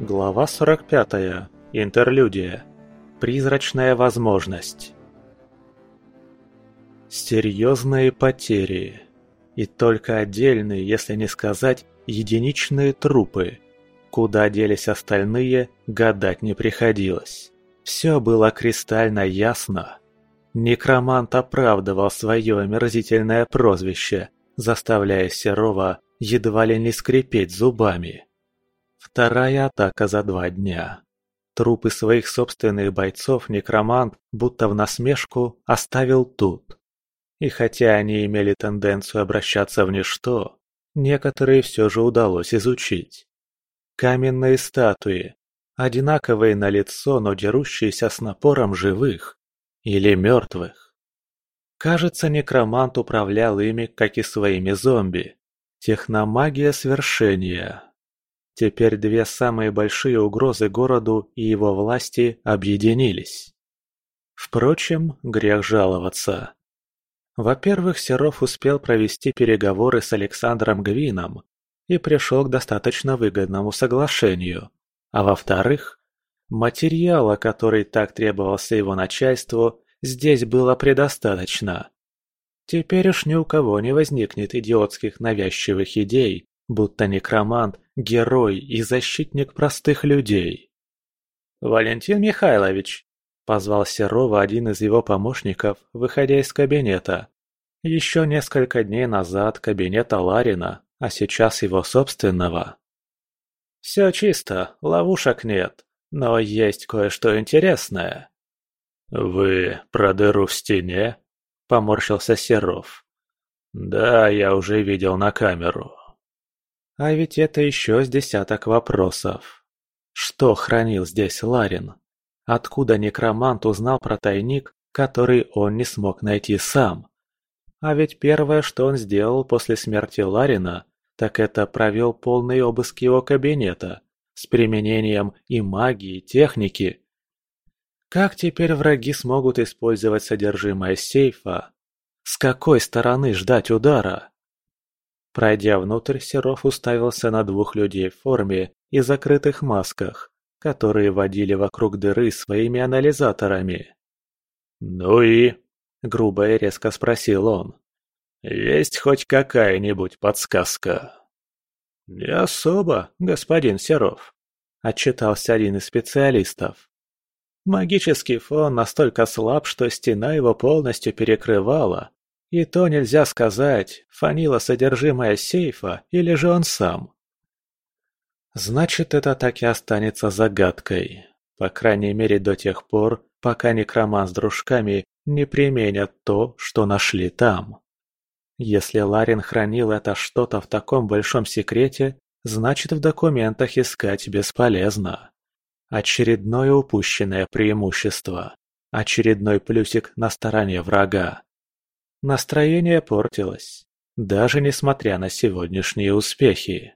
Глава 45. Интерлюдия. Призрачная возможность. Серьезные потери. И только отдельные, если не сказать, единичные трупы. Куда делись остальные, гадать не приходилось. Все было кристально ясно. Некромант оправдывал свое омерзительное прозвище, заставляя Серова едва ли не скрипеть зубами. Вторая атака за два дня. Трупы своих собственных бойцов некромант, будто в насмешку, оставил тут. И хотя они имели тенденцию обращаться в ничто, некоторые все же удалось изучить. Каменные статуи, одинаковые на лицо, но дерущиеся с напором живых или мертвых. Кажется, некромант управлял ими, как и своими зомби. Техномагия свершения. Теперь две самые большие угрозы городу и его власти объединились. Впрочем, грех жаловаться. Во-первых, Серов успел провести переговоры с Александром Гвином и пришел к достаточно выгодному соглашению. А во-вторых, материала, который так требовался его начальству, здесь было предостаточно. Теперь уж ни у кого не возникнет идиотских навязчивых идей, будто некромант – герой и защитник простых людей. «Валентин Михайлович!» – позвал Серова один из его помощников, выходя из кабинета. Еще несколько дней назад кабинета Ларина, а сейчас его собственного. «Все чисто, ловушек нет, но есть кое-что интересное». «Вы про дыру в стене?» – поморщился Серов. «Да, я уже видел на камеру. А ведь это еще с десяток вопросов. Что хранил здесь Ларин? Откуда некромант узнал про тайник, который он не смог найти сам? А ведь первое, что он сделал после смерти Ларина, так это провел полный обыск его кабинета с применением и магии, и техники. Как теперь враги смогут использовать содержимое сейфа? С какой стороны ждать удара? Пройдя внутрь, Серов уставился на двух людей в форме и закрытых масках, которые водили вокруг дыры своими анализаторами. «Ну и?» – грубо и резко спросил он. «Есть хоть какая-нибудь подсказка?» «Не особо, господин Серов», – отчитался один из специалистов. Магический фон настолько слаб, что стена его полностью перекрывала, и то нельзя сказать, фанило содержимое сейфа или же он сам. Значит, это так и останется загадкой. По крайней мере до тех пор, пока некроман с дружками не применят то, что нашли там. Если Ларин хранил это что-то в таком большом секрете, значит в документах искать бесполезно. Очередное упущенное преимущество. Очередной плюсик на стороне врага. Настроение портилось, даже несмотря на сегодняшние успехи.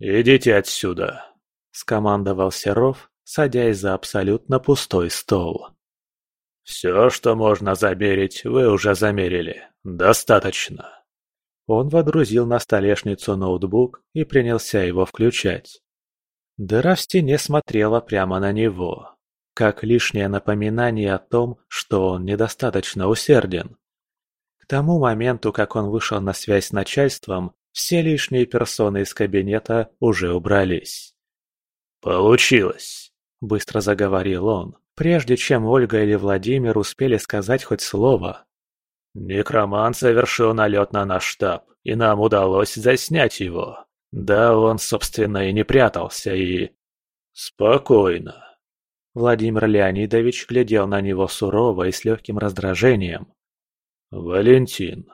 «Идите отсюда!» – скомандовал Серов, садясь за абсолютно пустой стол. «Все, что можно замерить, вы уже замерили. Достаточно!» Он водрузил на столешницу ноутбук и принялся его включать. Дыра в стене смотрела прямо на него, как лишнее напоминание о том, что он недостаточно усерден. К тому моменту, как он вышел на связь с начальством, все лишние персоны из кабинета уже убрались. «Получилось!» – быстро заговорил он, прежде чем Ольга или Владимир успели сказать хоть слово. «Некромант совершил налет на наш штаб, и нам удалось заснять его. Да, он, собственно, и не прятался, и...» «Спокойно!» Владимир Леонидович глядел на него сурово и с легким раздражением. «Валентин,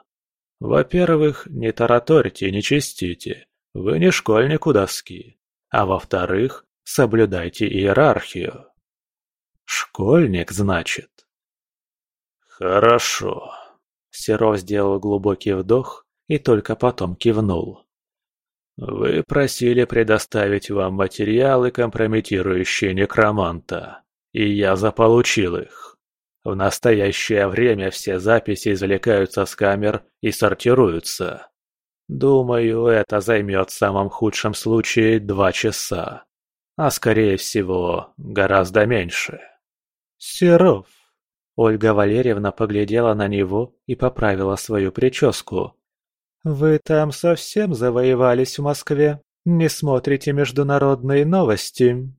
во-первых, не тараторьте, не чистите, вы не школьник у доски, а во-вторых, соблюдайте иерархию». «Школьник, значит?» «Хорошо». Серов сделал глубокий вдох и только потом кивнул. «Вы просили предоставить вам материалы, компрометирующие некроманта, и я заполучил их. В настоящее время все записи извлекаются с камер и сортируются. Думаю, это займет в самом худшем случае два часа. а скорее всего гораздо меньше. Серов. Ольга Валерьевна поглядела на него и поправила свою прическу. «Вы там совсем завоевались в Москве? Не смотрите международные новости?»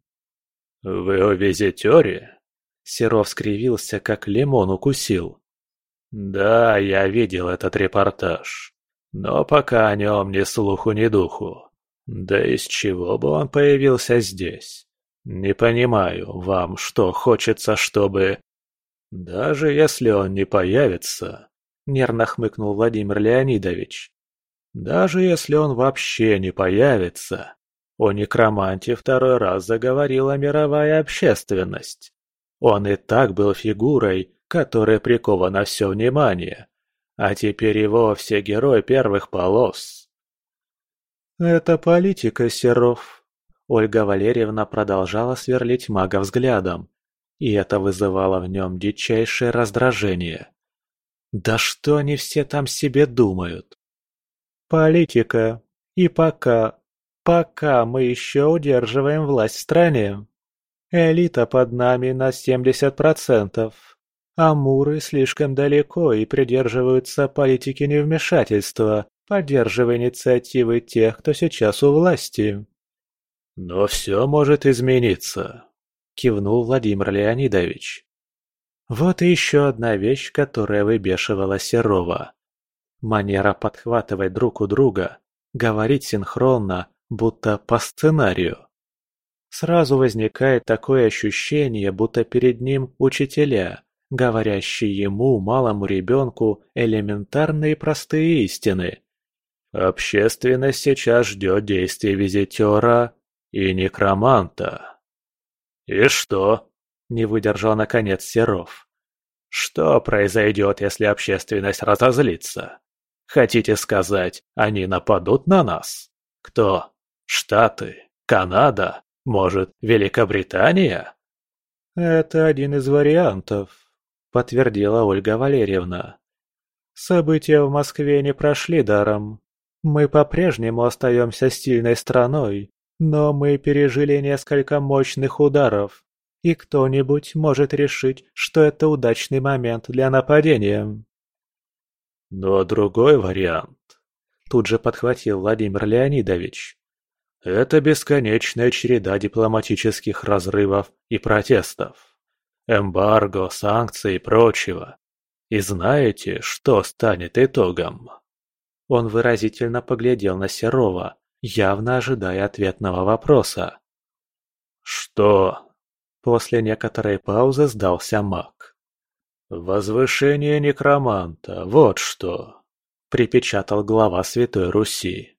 «Вы о визитере?» Серов скривился, как лимон укусил. «Да, я видел этот репортаж. Но пока о нем ни слуху, ни духу. Да из чего бы он появился здесь? Не понимаю, вам что, хочется, чтобы... Даже если он не появится, нервно хмыкнул Владимир Леонидович. Даже если он вообще не появится, о некроманте второй раз заговорила мировая общественность. Он и так был фигурой, которая прикована все внимание, а теперь и вовсе герой первых полос. «Это политика, Серов», — Ольга Валерьевна продолжала сверлить мага взглядом, и это вызывало в нем дичайшее раздражение. «Да что они все там себе думают?» «Политика. И пока, пока мы еще удерживаем власть в стране. Элита под нами на 70%. Амуры слишком далеко и придерживаются политики невмешательства, поддерживая инициативы тех, кто сейчас у власти. «Но все может измениться», – кивнул Владимир Леонидович. Вот и еще одна вещь, которая выбешивала Серова. Манера подхватывать друг у друга, говорить синхронно, будто по сценарию. Сразу возникает такое ощущение, будто перед ним учителя, говорящие ему, малому ребенку, элементарные простые истины. Общественность сейчас ждет действий визитера и некроманта. «И что?» – не выдержал наконец Серов. «Что произойдет, если общественность разозлится? Хотите сказать, они нападут на нас? Кто? Штаты? Канада? Может, Великобритания?» «Это один из вариантов», – подтвердила Ольга Валерьевна. «События в Москве не прошли даром. Мы по-прежнему остаемся стильной страной, но мы пережили несколько мощных ударов, и кто-нибудь может решить, что это удачный момент для нападения». «Но другой вариант», – тут же подхватил Владимир Леонидович. Это бесконечная череда дипломатических разрывов и протестов. Эмбарго, санкции и прочего. И знаете, что станет итогом? Он выразительно поглядел на Серова, явно ожидая ответного вопроса. «Что?» После некоторой паузы сдался маг. «Возвышение некроманта, вот что!» Припечатал глава Святой Руси.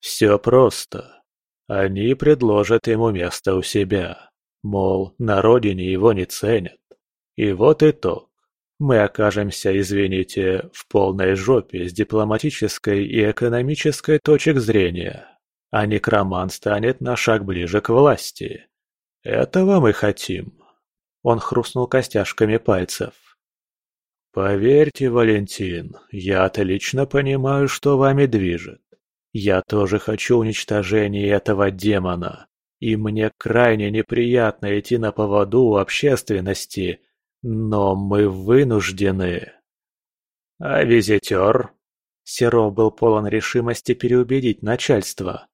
Все просто. Они предложат ему место у себя. Мол, на родине его не ценят. И вот итог. Мы окажемся, извините, в полной жопе с дипломатической и экономической точек зрения. А некроман станет на шаг ближе к власти. Этого мы хотим. Он хрустнул костяшками пальцев. Поверьте, Валентин, я отлично понимаю, что вами движет. Я тоже хочу уничтожения этого демона. И мне крайне неприятно идти на поводу у общественности, но мы вынуждены. А визитер? Серов был полон решимости переубедить начальство.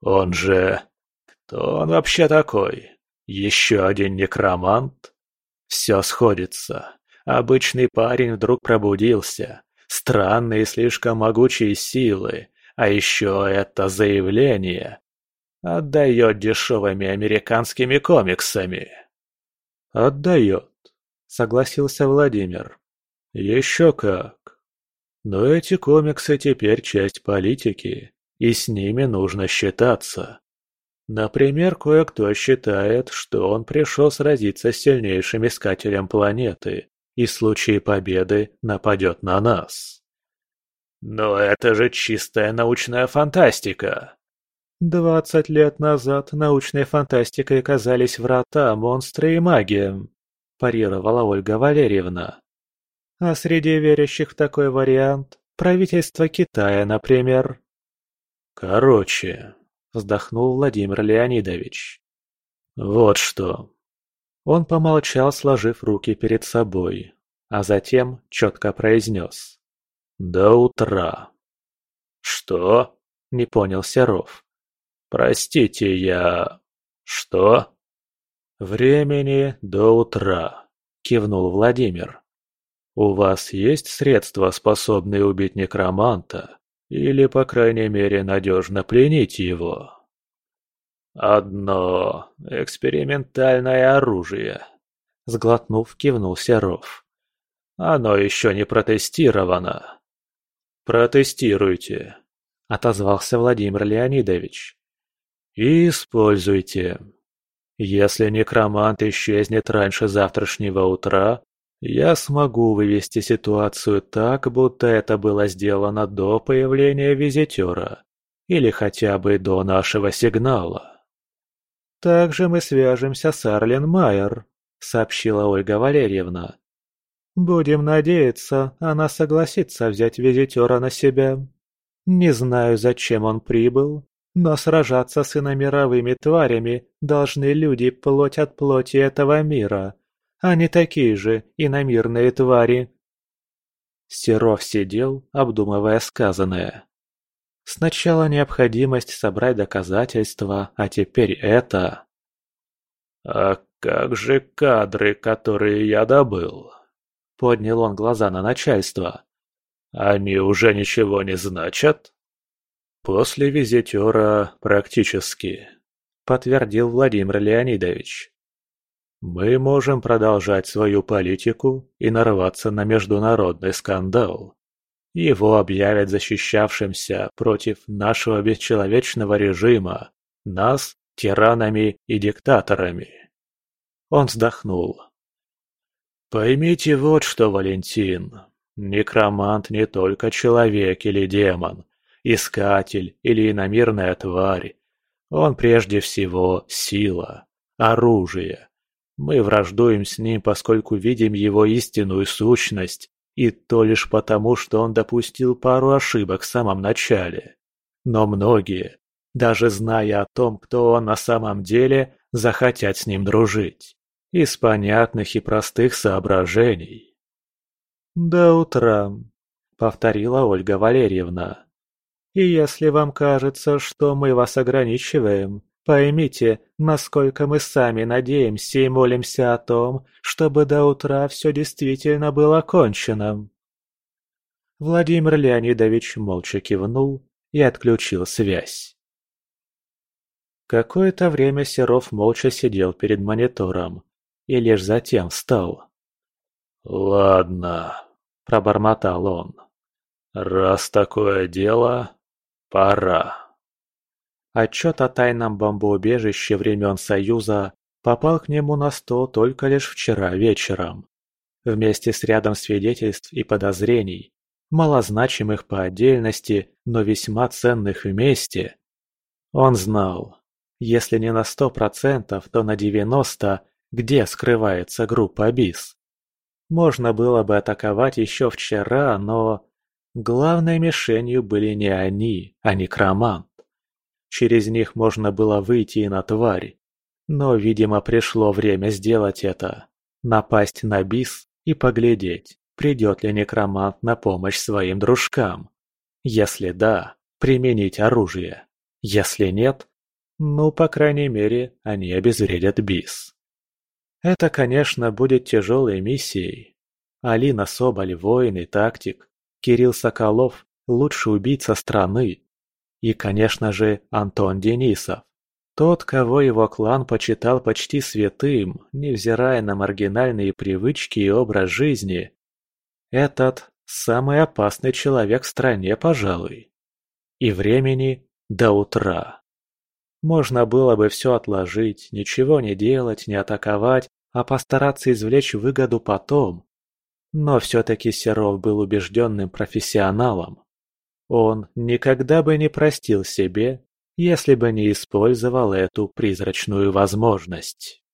Он же... Кто он вообще такой? Еще один некромант? Все сходится. Обычный парень вдруг пробудился. Странные слишком могучие силы, а еще это заявление отдает дешевыми американскими комиксами. Отдает, согласился Владимир. Еще как. Но эти комиксы теперь часть политики, и с ними нужно считаться. Например, кое-кто считает, что он пришел сразиться с сильнейшим искателем планеты и в случае победы нападет на нас. Но это же чистая научная фантастика. Двадцать лет назад научной фантастикой казались врата, монстры и магия, парировала Ольга Валерьевна. А среди верящих в такой вариант правительство Китая, например. Короче, вздохнул Владимир Леонидович. Вот что. Он помолчал, сложив руки перед собой, а затем четко произнес. «До утра». «Что?» – не понял Серов. «Простите, я... что?» «Времени до утра», – кивнул Владимир. «У вас есть средства, способные убить некроманта? Или, по крайней мере, надежно пленить его?» «Одно экспериментальное оружие», – сглотнув, кивнул Серов. «Оно еще не протестировано». «Протестируйте», – отозвался Владимир Леонидович. «И используйте. Если некромант исчезнет раньше завтрашнего утра, я смогу вывести ситуацию так, будто это было сделано до появления визитера, или хотя бы до нашего сигнала. «Также мы свяжемся с Арлен Майер», — сообщила Ольга Валерьевна. «Будем надеяться, она согласится взять визитера на себя. Не знаю, зачем он прибыл, но сражаться с иномировыми тварями должны люди плоть от плоти этого мира, они такие же, иномирные твари. Серов сидел, обдумывая сказанное. Сначала необходимость собрать доказательства, а теперь это... «А как же кадры, которые я добыл?» Поднял он глаза на начальство. «Они уже ничего не значат?» «После визитера практически», — подтвердил Владимир Леонидович. Мы можем продолжать свою политику и нарваться на международный скандал. Его объявят защищавшимся против нашего бесчеловечного режима, нас – тиранами и диктаторами. Он вздохнул. Поймите вот что, Валентин. Некромант не только человек или демон, искатель или иномирная тварь. Он прежде всего сила, оружие, мы враждуем с ним, поскольку видим его истинную сущность, и то лишь потому, что он допустил пару ошибок в самом начале. Но многие, даже зная о том, кто он на самом деле, захотят с ним дружить. Из понятных и простых соображений. «До утра», — повторила Ольга Валерьевна. «И если вам кажется, что мы вас ограничиваем, Поймите, насколько мы сами надеемся и молимся о том, чтобы до утра все действительно было кончено. Владимир Леонидович молча кивнул и отключил связь. Какое-то время Серов молча сидел перед монитором и лишь затем встал. «Ладно», — пробормотал он. «Раз такое дело, пора». Отчет о тайном бомбоубежище времен Союза попал к нему на стол только лишь вчера вечером. Вместе с рядом свидетельств и подозрений, малозначимых по отдельности, но весьма ценных вместе. Он знал, если не на сто процентов, то на девяносто, где скрывается группа БИС. Можно было бы атаковать еще вчера, но... Главной мишенью были не они, а некромант. Через них можно было выйти и на тварь. Но, видимо, пришло время сделать это. Напасть на бис и поглядеть, придет ли некромант на помощь своим дружкам. Если да, применить оружие. Если нет, ну, по крайней мере, они обезвредят бис. Это, конечно, будет тяжелой миссией. Алина Соболь – воин и тактик. Кирилл Соколов – лучший убийца страны. И, конечно же, Антон Денисов. Тот, кого его клан почитал почти святым, невзирая на маргинальные привычки и образ жизни. Этот – самый опасный человек в стране, пожалуй. И времени до утра. Можно было бы все отложить, ничего не делать, не атаковать, а постараться извлечь выгоду потом. Но все-таки Серов был убежденным профессионалом. Он никогда бы не простил себе, если бы не использовал эту призрачную возможность.